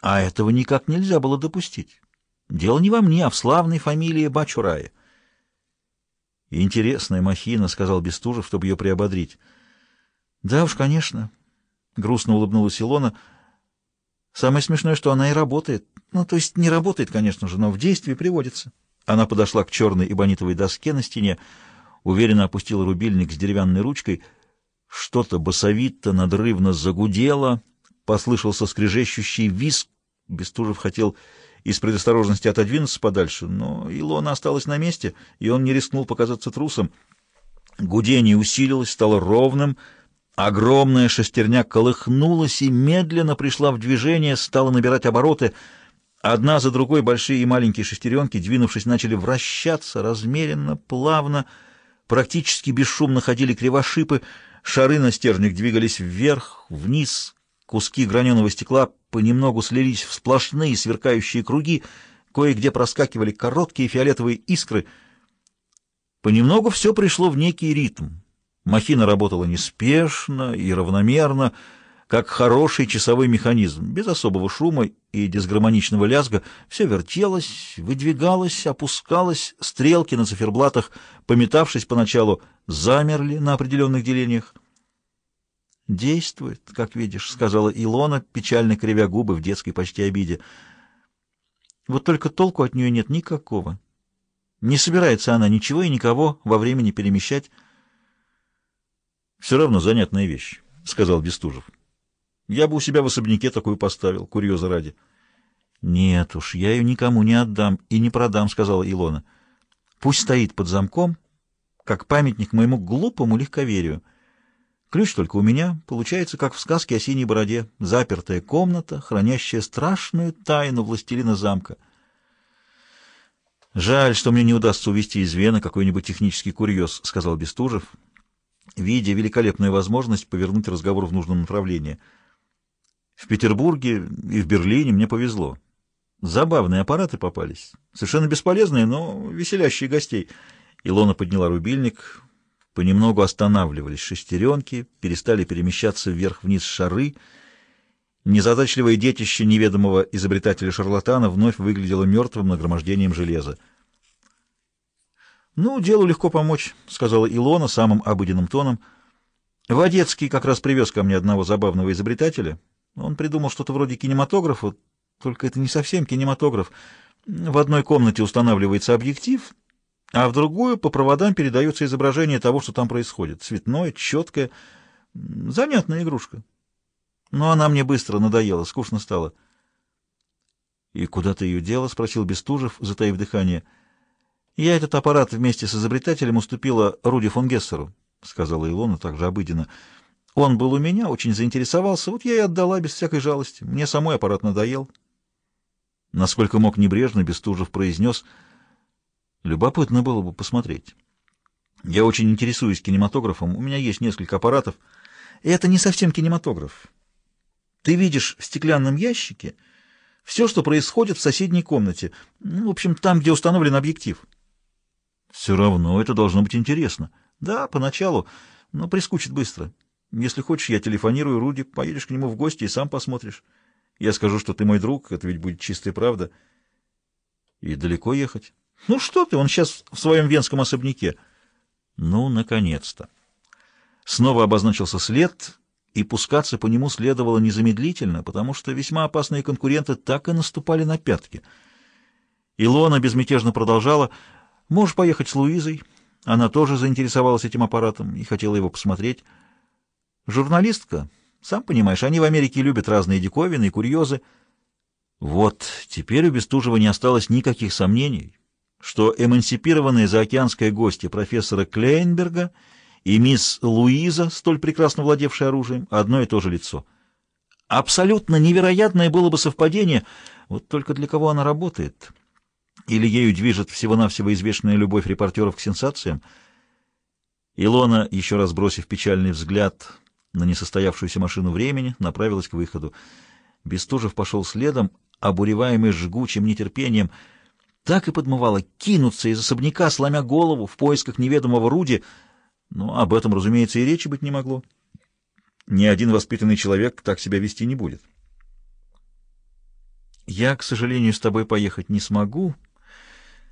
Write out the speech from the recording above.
А этого никак нельзя было допустить. Дело не во мне, а в славной фамилии Бачурая. «Интересная махина», — сказал Бестужев, чтобы ее приободрить. «Да уж, конечно», — грустно улыбнулась Илона. «Самое смешное, что она и работает. Ну, то есть не работает, конечно же, но в действии приводится». Она подошла к черной эбонитовой доске на стене, уверенно опустила рубильник с деревянной ручкой. Что-то басовито, надрывно загудело, послышался скрежещущий визг. Бестужев хотел из предосторожности отодвинуться подальше, но Илона осталась на месте, и он не рискнул показаться трусом. Гудение усилилось, стало ровным, огромная шестерня колыхнулась и медленно пришла в движение, стала набирать обороты. Одна за другой большие и маленькие шестеренки, двинувшись, начали вращаться размеренно, плавно, практически бесшумно ходили кривошипы, шары на стержнях двигались вверх, вниз, Куски граненого стекла понемногу слились в сплошные сверкающие круги, кое-где проскакивали короткие фиолетовые искры. Понемногу все пришло в некий ритм. Махина работала неспешно и равномерно, как хороший часовой механизм, без особого шума и дисгармоничного лязга. Все вертелось, выдвигалось, опускалось, стрелки на циферблатах, пометавшись поначалу, замерли на определенных делениях. «Действует, как видишь», — сказала Илона, печально кривя губы в детской почти обиде. «Вот только толку от нее нет никакого. Не собирается она ничего и никого во времени перемещать». «Все равно занятная вещь», — сказал Бестужев. «Я бы у себя в особняке такую поставил, курьеза ради». «Нет уж, я ее никому не отдам и не продам», — сказала Илона. «Пусть стоит под замком, как памятник моему глупому легковерию». Ключ только у меня. Получается, как в сказке о синей бороде. Запертая комната, хранящая страшную тайну властелина замка. «Жаль, что мне не удастся увести из Вены какой-нибудь технический курьез», — сказал Бестужев, видя великолепную возможность повернуть разговор в нужном направлении. «В Петербурге и в Берлине мне повезло. Забавные аппараты попались. Совершенно бесполезные, но веселящие гостей». Илона подняла рубильник, Понемногу останавливались шестеренки, перестали перемещаться вверх-вниз шары. Незадачливое детище неведомого изобретателя-шарлатана вновь выглядело мертвым нагромождением железа. «Ну, делу легко помочь», — сказала Илона самым обыденным тоном. «Водецкий как раз привез ко мне одного забавного изобретателя. Он придумал что-то вроде кинематографа, только это не совсем кинематограф. В одной комнате устанавливается объектив, а в другую по проводам передается изображение того, что там происходит. Цветное, четкое, занятная игрушка. Но она мне быстро надоела, скучно стало. — И куда ты ее дела? — спросил Бестужев, затаив дыхание. — Я этот аппарат вместе с изобретателем уступила Руди фон Гессеру, — сказала Илона также обыденно. Он был у меня, очень заинтересовался, вот я и отдала без всякой жалости. Мне самой аппарат надоел. Насколько мог небрежно, Бестужев произнес — Любопытно было бы посмотреть. Я очень интересуюсь кинематографом, у меня есть несколько аппаратов. И это не совсем кинематограф. Ты видишь в стеклянном ящике все, что происходит в соседней комнате, ну, в общем, там, где установлен объектив. Все равно это должно быть интересно. Да, поначалу, но прискучит быстро. Если хочешь, я телефонирую Руди, поедешь к нему в гости и сам посмотришь. Я скажу, что ты мой друг, это ведь будет чистая правда. И далеко ехать? Ну что ты, он сейчас в своем венском особняке. Ну, наконец-то. Снова обозначился след, и пускаться по нему следовало незамедлительно, потому что весьма опасные конкуренты так и наступали на пятки. Илона безмятежно продолжала. «Можешь поехать с Луизой?» Она тоже заинтересовалась этим аппаратом и хотела его посмотреть. «Журналистка, сам понимаешь, они в Америке любят разные диковины и курьезы». Вот, теперь у Бестужева не осталось никаких сомнений что эмансипированные заокеанские гости профессора Клейнберга и мисс Луиза, столь прекрасно владевшие оружием, одно и то же лицо. Абсолютно невероятное было бы совпадение, вот только для кого она работает? Или ею движет всего-навсего известная любовь репортеров к сенсациям? Илона, еще раз бросив печальный взгляд на несостоявшуюся машину времени, направилась к выходу. Бестужев пошел следом, обуреваемый жгучим нетерпением — так и подмывало кинуться из особняка, сломя голову в поисках неведомого Руди, но об этом, разумеется, и речи быть не могло. Ни один воспитанный человек так себя вести не будет. Я, к сожалению, с тобой поехать не смогу,